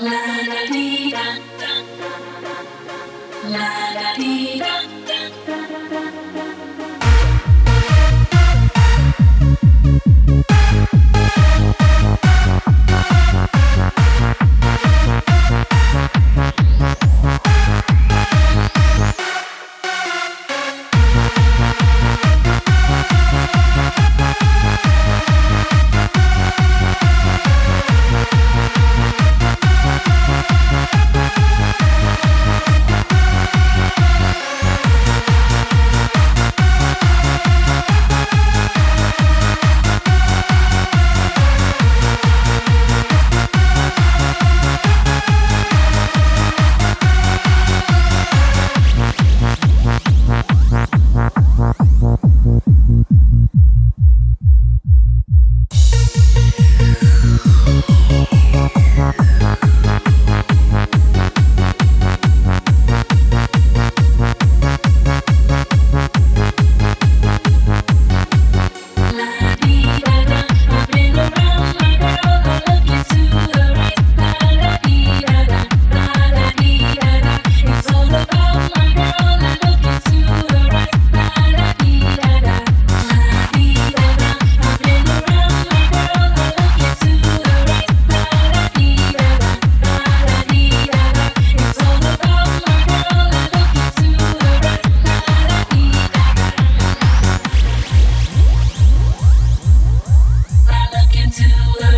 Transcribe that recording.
It's all about my girl.